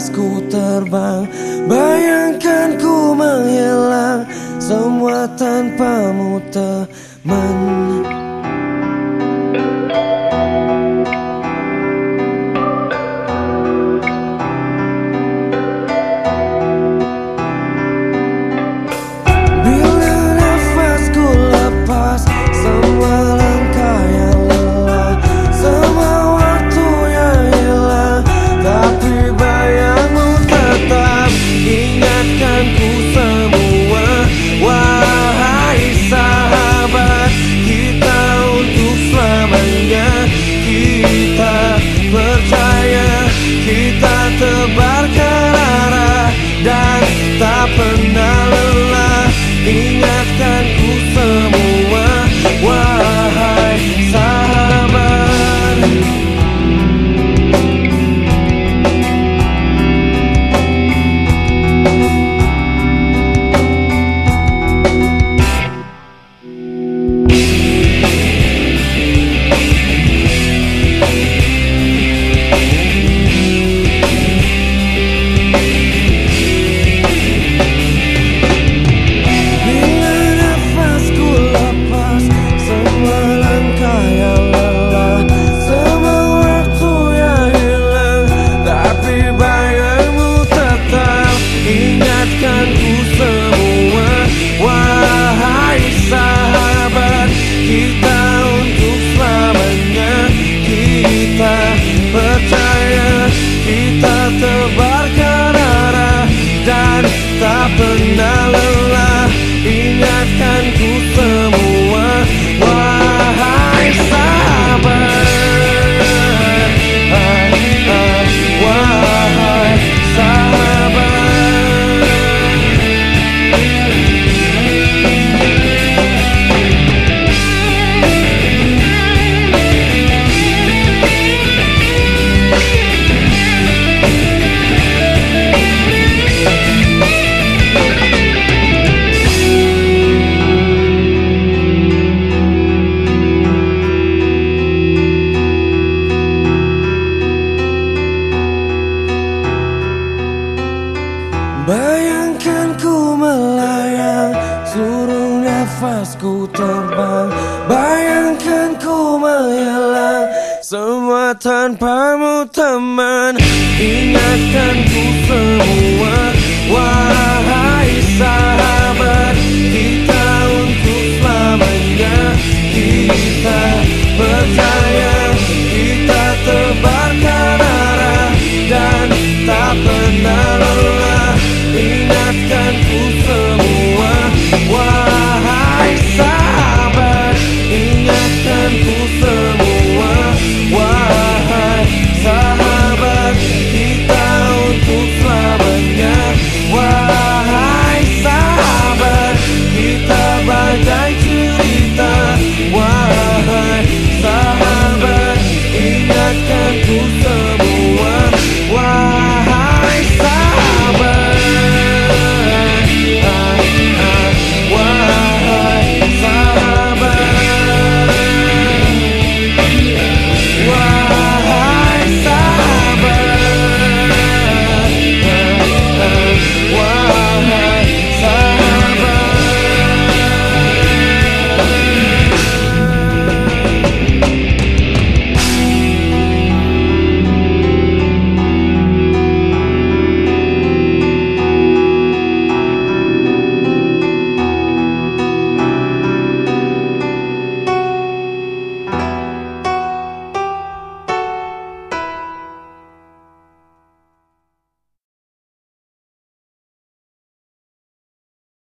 nafasku terbang. Bayangkan ku menghilang Semua tanpamu teman nafasku terbang. Bayangkan ku menghilang Semua tanpamu teman. Ingatkan ku semua Wahai sahabat. Kita untuk selamanya Kita percaya